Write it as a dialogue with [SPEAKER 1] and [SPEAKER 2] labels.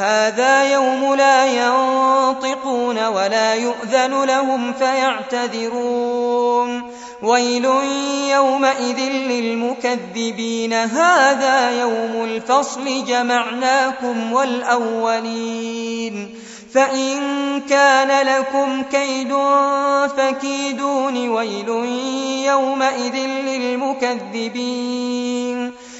[SPEAKER 1] هذا يوم لا ينطقون ولا يؤذن لهم فيعتذرون. ويل يومئذ للمكذبين. هذا يوم الفصل جمعناكم والأولين. فإن كان لكم كيد فكيدون. ويل يومئذ للمكذبين.